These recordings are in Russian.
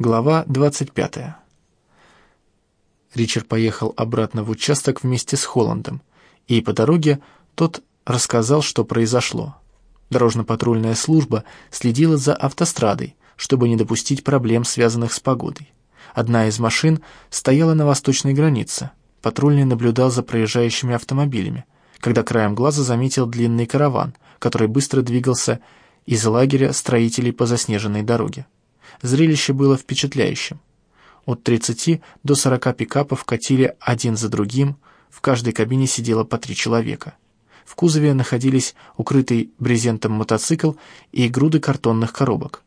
Глава 25. Ричард поехал обратно в участок вместе с Холландом, и по дороге тот рассказал, что произошло. Дорожно-патрульная служба следила за автострадой, чтобы не допустить проблем, связанных с погодой. Одна из машин стояла на восточной границе. Патрульный наблюдал за проезжающими автомобилями, когда краем глаза заметил длинный караван, который быстро двигался из лагеря строителей по заснеженной дороге. Зрелище было впечатляющим. От 30 до 40 пикапов катили один за другим, в каждой кабине сидело по три человека. В кузове находились укрытый брезентом мотоцикл и груды картонных коробок.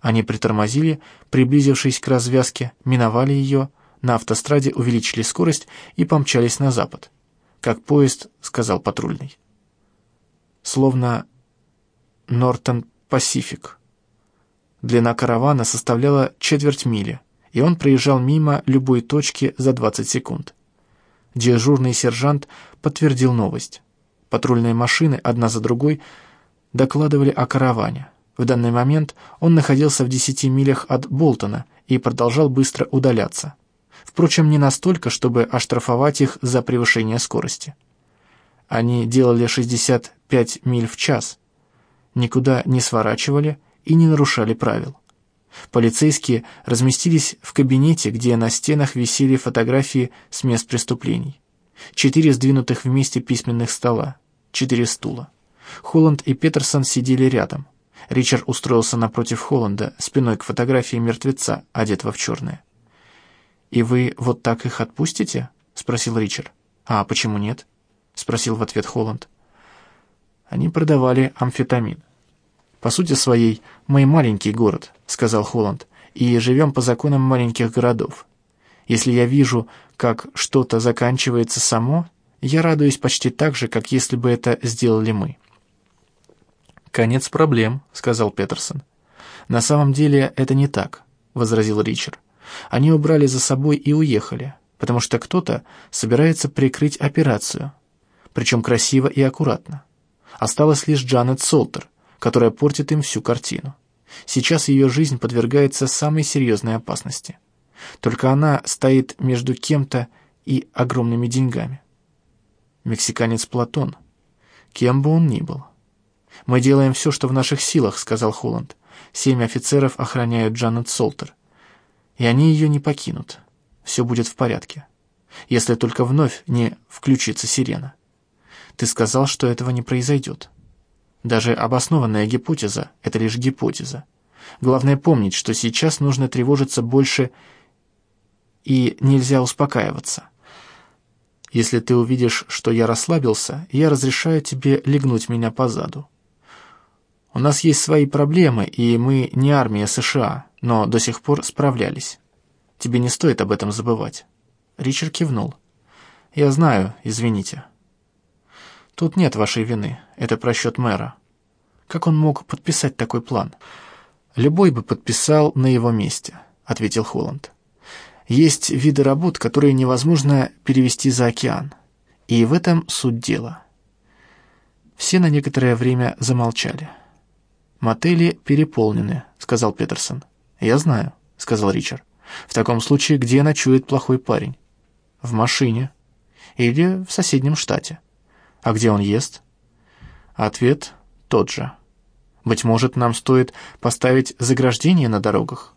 Они притормозили, приблизившись к развязке, миновали ее, на автостраде увеличили скорость и помчались на запад. «Как поезд», — сказал патрульный. «Словно Нортон Пасифик». Длина каравана составляла четверть мили, и он проезжал мимо любой точки за 20 секунд. Дежурный сержант подтвердил новость. Патрульные машины, одна за другой, докладывали о караване. В данный момент он находился в 10 милях от Болтона и продолжал быстро удаляться. Впрочем, не настолько, чтобы оштрафовать их за превышение скорости. Они делали 65 миль в час, никуда не сворачивали и не нарушали правил. Полицейские разместились в кабинете, где на стенах висели фотографии с мест преступлений. Четыре сдвинутых вместе письменных стола, четыре стула. Холланд и Петерсон сидели рядом. Ричард устроился напротив Холланда, спиной к фотографии мертвеца, одетого в черное. «И вы вот так их отпустите?» — спросил Ричард. «А почему нет?» — спросил в ответ Холланд. Они продавали амфетамин. «По сути своей, мы маленький город», — сказал Холланд, «и живем по законам маленьких городов. Если я вижу, как что-то заканчивается само, я радуюсь почти так же, как если бы это сделали мы». «Конец проблем», — сказал Петерсон. «На самом деле это не так», — возразил Ричард. «Они убрали за собой и уехали, потому что кто-то собирается прикрыть операцию, причем красиво и аккуратно. Осталась лишь Джанет Солтер, которая портит им всю картину. Сейчас ее жизнь подвергается самой серьезной опасности. Только она стоит между кем-то и огромными деньгами. Мексиканец Платон. Кем бы он ни был. «Мы делаем все, что в наших силах», — сказал Холланд. «Семь офицеров охраняют Джанет Солтер. И они ее не покинут. Все будет в порядке. Если только вновь не включится сирена. Ты сказал, что этого не произойдет». Даже обоснованная гипотеза — это лишь гипотеза. Главное помнить, что сейчас нужно тревожиться больше и нельзя успокаиваться. Если ты увидишь, что я расслабился, я разрешаю тебе легнуть меня по заду. У нас есть свои проблемы, и мы не армия США, но до сих пор справлялись. Тебе не стоит об этом забывать». Ричард кивнул. «Я знаю, извините». Тут нет вашей вины, это просчет мэра. Как он мог подписать такой план? Любой бы подписал на его месте, ответил Холланд. Есть виды работ, которые невозможно перевести за океан. И в этом суть дела. Все на некоторое время замолчали. «Мотели переполнены», — сказал Петерсон. «Я знаю», — сказал Ричард. «В таком случае где ночует плохой парень?» «В машине. Или в соседнем штате». А где он ест? Ответ тот же. Быть может, нам стоит поставить заграждение на дорогах?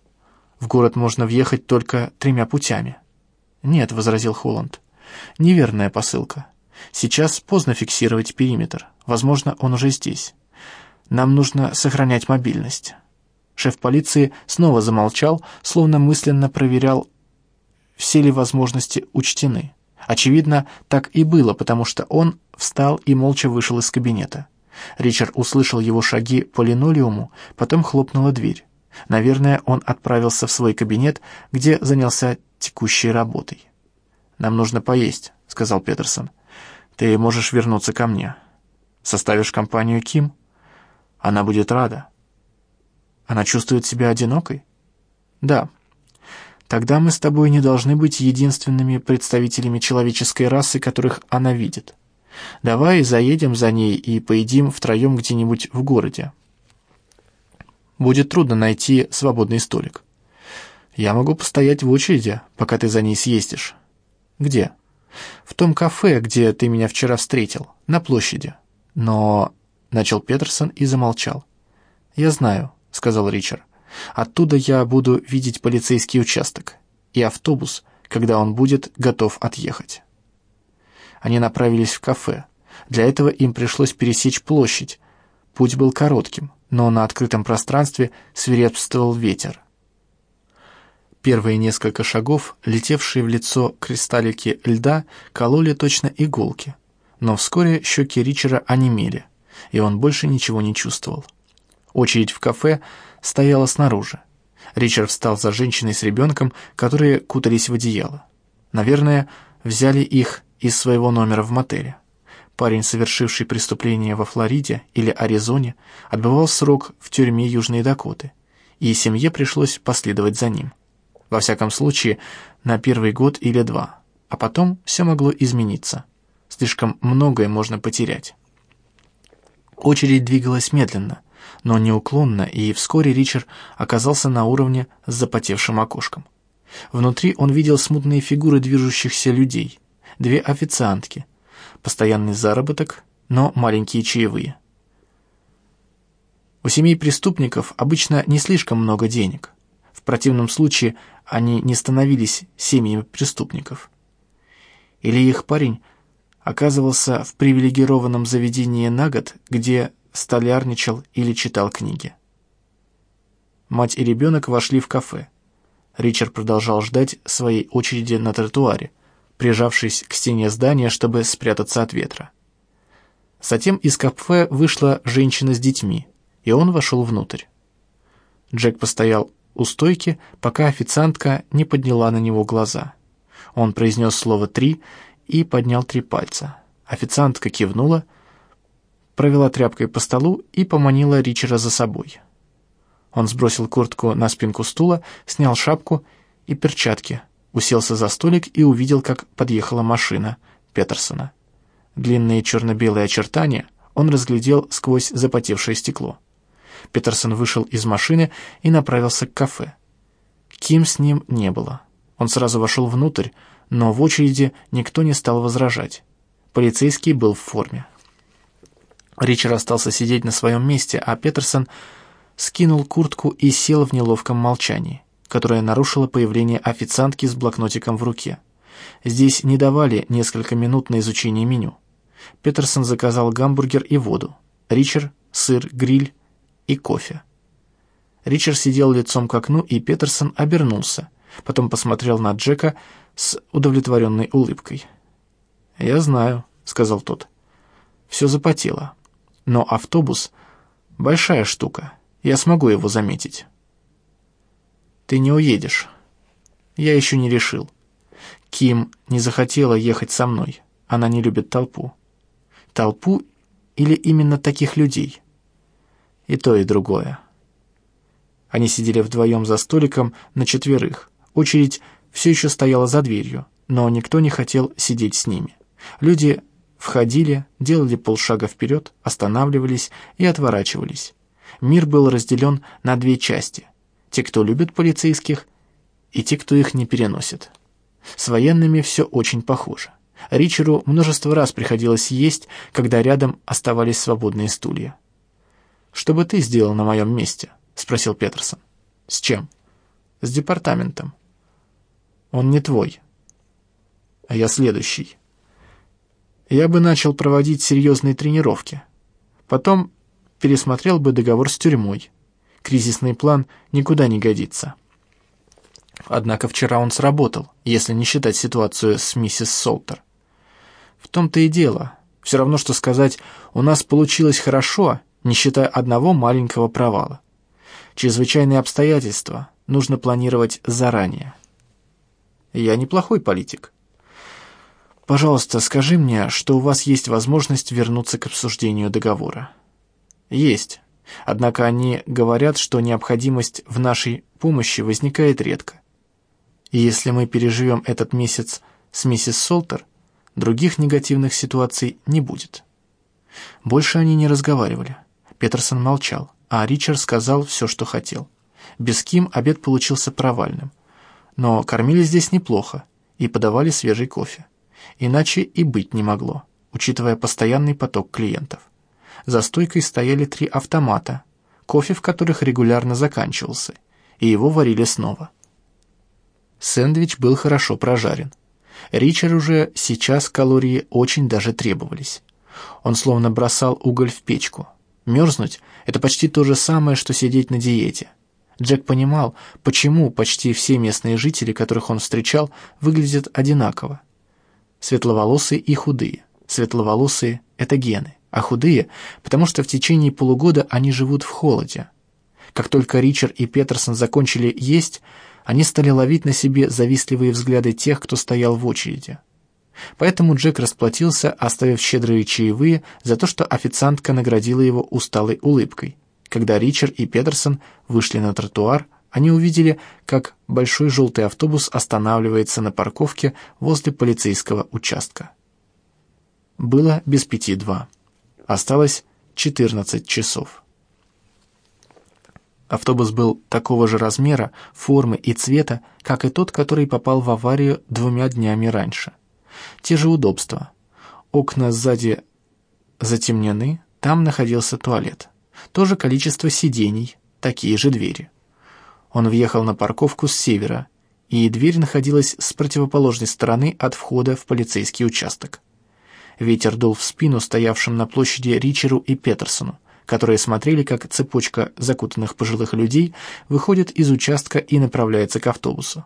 В город можно въехать только тремя путями. Нет, возразил Холланд. Неверная посылка. Сейчас поздно фиксировать периметр. Возможно, он уже здесь. Нам нужно сохранять мобильность. Шеф полиции снова замолчал, словно мысленно проверял, все ли возможности учтены. Очевидно, так и было, потому что он встал и молча вышел из кабинета. Ричард услышал его шаги по линолеуму, потом хлопнула дверь. Наверное, он отправился в свой кабинет, где занялся текущей работой. «Нам нужно поесть», — сказал Петерсон. «Ты можешь вернуться ко мне. Составишь компанию Ким? Она будет рада». «Она чувствует себя одинокой?» «Да», Тогда мы с тобой не должны быть единственными представителями человеческой расы, которых она видит. Давай заедем за ней и поедим втроем где-нибудь в городе. Будет трудно найти свободный столик. «Я могу постоять в очереди, пока ты за ней съездишь». «Где?» «В том кафе, где ты меня вчера встретил, на площади». «Но...» — начал Петерсон и замолчал. «Я знаю», — сказал Ричард. «Оттуда я буду видеть полицейский участок и автобус, когда он будет готов отъехать». Они направились в кафе. Для этого им пришлось пересечь площадь. Путь был коротким, но на открытом пространстве свирепствовал ветер. Первые несколько шагов, летевшие в лицо кристаллики льда, кололи точно иголки. Но вскоре щеки Ричера онемели, и он больше ничего не чувствовал. Очередь в кафе стояла снаружи. Ричард встал за женщиной с ребенком, которые кутались в одеяло. Наверное, взяли их из своего номера в мотеле. Парень, совершивший преступление во Флориде или Аризоне, отбывал срок в тюрьме Южной Дакоты, и семье пришлось последовать за ним. Во всяком случае, на первый год или два, а потом все могло измениться. Слишком многое можно потерять. Очередь двигалась медленно, но неуклонно, и вскоре Ричард оказался на уровне с запотевшим окошком. Внутри он видел смутные фигуры движущихся людей, две официантки, постоянный заработок, но маленькие чаевые. У семей преступников обычно не слишком много денег. В противном случае они не становились семьями преступников. Или их парень оказывался в привилегированном заведении на год, где столярничал или читал книги. Мать и ребенок вошли в кафе. Ричард продолжал ждать своей очереди на тротуаре, прижавшись к стене здания, чтобы спрятаться от ветра. Затем из кафе вышла женщина с детьми, и он вошел внутрь. Джек постоял у стойки, пока официантка не подняла на него глаза. Он произнес слово «три» и поднял три пальца. Официантка кивнула, провела тряпкой по столу и поманила Ричера за собой. Он сбросил куртку на спинку стула, снял шапку и перчатки, уселся за столик и увидел, как подъехала машина Петерсона. Длинные черно-белые очертания он разглядел сквозь запотевшее стекло. Петерсон вышел из машины и направился к кафе. Ким с ним не было. Он сразу вошел внутрь, но в очереди никто не стал возражать. Полицейский был в форме. Ричард остался сидеть на своем месте, а Петерсон скинул куртку и сел в неловком молчании которая нарушила появление официантки с блокнотиком в руке. Здесь не давали несколько минут на изучение меню. Петерсон заказал гамбургер и воду, Ричард — сыр, гриль и кофе. Ричард сидел лицом к окну, и Петерсон обернулся, потом посмотрел на Джека с удовлетворенной улыбкой. «Я знаю», — сказал тот. «Все запотело. Но автобус — большая штука, я смогу его заметить». Ты не уедешь. Я еще не решил. Ким не захотела ехать со мной. Она не любит толпу. Толпу или именно таких людей? И то, и другое. Они сидели вдвоем за столиком на четверых. Очередь все еще стояла за дверью, но никто не хотел сидеть с ними. Люди входили, делали полшага вперед, останавливались и отворачивались. Мир был разделен на две части — те, кто любит полицейских, и те, кто их не переносит. С военными все очень похоже. Ричеру множество раз приходилось есть, когда рядом оставались свободные стулья. «Что бы ты сделал на моем месте?» — спросил Петерсон. «С чем?» «С департаментом». «Он не твой, а я следующий. Я бы начал проводить серьезные тренировки. Потом пересмотрел бы договор с тюрьмой кризисный план никуда не годится. Однако вчера он сработал, если не считать ситуацию с миссис Солтер. В том-то и дело. Все равно, что сказать «у нас получилось хорошо», не считая одного маленького провала. Чрезвычайные обстоятельства нужно планировать заранее. Я неплохой политик. Пожалуйста, скажи мне, что у вас есть возможность вернуться к обсуждению договора. Есть. Однако они говорят, что необходимость в нашей помощи возникает редко. И если мы переживем этот месяц с миссис Солтер, других негативных ситуаций не будет. Больше они не разговаривали. Петерсон молчал, а Ричард сказал все, что хотел. Без Ким обед получился провальным. но кормили здесь неплохо и подавали свежий кофе. Иначе и быть не могло, учитывая постоянный поток клиентов. За стойкой стояли три автомата, кофе в которых регулярно заканчивался, и его варили снова. Сэндвич был хорошо прожарен. Ричард уже сейчас калории очень даже требовались. Он словно бросал уголь в печку. Мерзнуть — это почти то же самое, что сидеть на диете. Джек понимал, почему почти все местные жители, которых он встречал, выглядят одинаково. Светловолосые и худые. Светловолосые — это гены, а худые — потому что в течение полугода они живут в холоде. Как только Ричард и Петерсон закончили есть, они стали ловить на себе завистливые взгляды тех, кто стоял в очереди. Поэтому Джек расплатился, оставив щедрые чаевые за то, что официантка наградила его усталой улыбкой. Когда Ричард и Петерсон вышли на тротуар, они увидели, как большой желтый автобус останавливается на парковке возле полицейского участка. Было без пяти два. Осталось 14 часов. Автобус был такого же размера, формы и цвета, как и тот, который попал в аварию двумя днями раньше. Те же удобства. Окна сзади затемнены, там находился туалет. То же количество сидений, такие же двери. Он въехал на парковку с севера, и дверь находилась с противоположной стороны от входа в полицейский участок. Ветер дул в спину стоявшим на площади Ричеру и Петерсону, которые смотрели, как цепочка закутанных пожилых людей выходит из участка и направляется к автобусу.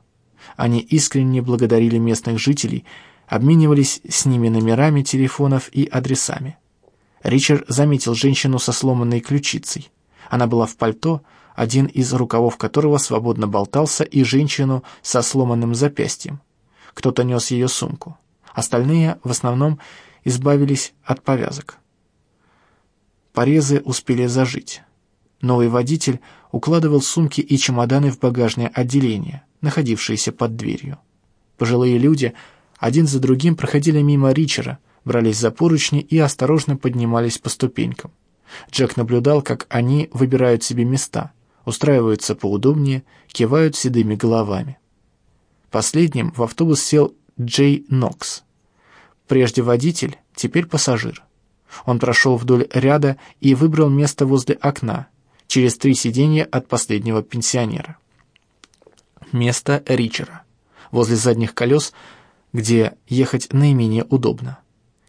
Они искренне благодарили местных жителей, обменивались с ними номерами телефонов и адресами. Ричард заметил женщину со сломанной ключицей. Она была в пальто, один из рукавов которого свободно болтался, и женщину со сломанным запястьем. Кто-то нес ее сумку. Остальные, в основном, избавились от повязок. Порезы успели зажить. Новый водитель укладывал сумки и чемоданы в багажное отделение, находившееся под дверью. Пожилые люди один за другим проходили мимо Ричера, брались за поручни и осторожно поднимались по ступенькам. Джек наблюдал, как они выбирают себе места, устраиваются поудобнее, кивают седыми головами. Последним в автобус сел Джей Нокс. Прежде водитель, теперь пассажир. Он прошел вдоль ряда и выбрал место возле окна, через три сиденья от последнего пенсионера. Место Ричера, возле задних колес, где ехать наименее удобно.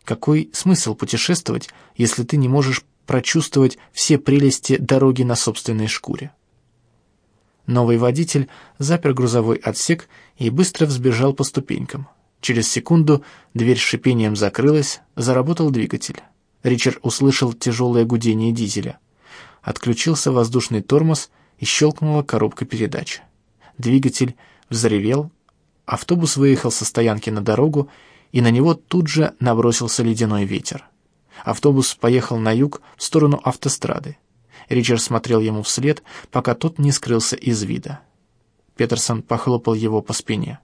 Какой смысл путешествовать, если ты не можешь прочувствовать все прелести дороги на собственной шкуре? Новый водитель запер грузовой отсек и быстро взбежал по ступенькам. Через секунду дверь с шипением закрылась, заработал двигатель. Ричард услышал тяжелое гудение дизеля. Отключился воздушный тормоз и щелкнула коробка передач. Двигатель взревел, автобус выехал со стоянки на дорогу, и на него тут же набросился ледяной ветер. Автобус поехал на юг в сторону автострады. Ричард смотрел ему вслед, пока тот не скрылся из вида. Петерсон похлопал его по спине.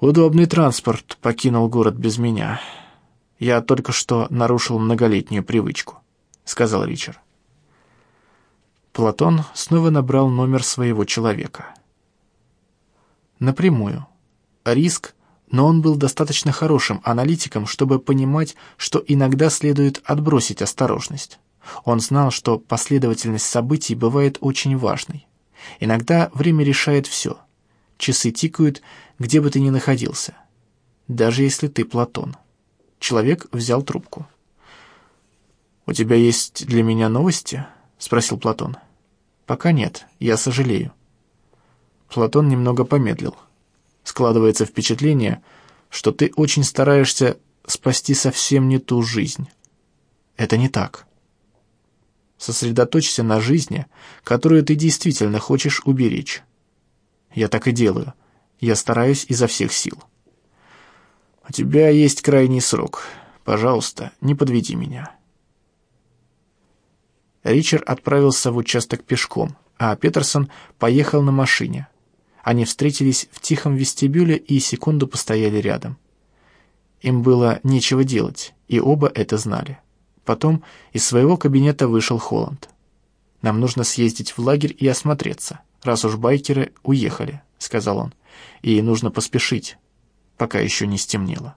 «Удобный транспорт покинул город без меня». «Я только что нарушил многолетнюю привычку», — сказал Ричард. Платон снова набрал номер своего человека. Напрямую. Риск, но он был достаточно хорошим аналитиком, чтобы понимать, что иногда следует отбросить осторожность. Он знал, что последовательность событий бывает очень важной. Иногда время решает все. Часы тикают, где бы ты ни находился. Даже если ты Платон. Человек взял трубку. «У тебя есть для меня новости?» — спросил Платон. «Пока нет, я сожалею». Платон немного помедлил. Складывается впечатление, что ты очень стараешься спасти совсем не ту жизнь. Это не так. Сосредоточься на жизни, которую ты действительно хочешь уберечь. Я так и делаю. Я стараюсь изо всех сил. «У тебя есть крайний срок. Пожалуйста, не подведи меня». Ричард отправился в участок пешком, а Петерсон поехал на машине. Они встретились в тихом вестибюле и секунду постояли рядом. Им было нечего делать, и оба это знали. Потом из своего кабинета вышел Холланд. «Нам нужно съездить в лагерь и осмотреться, раз уж байкеры уехали», сказал он, — «и нужно поспешить, пока еще не стемнело».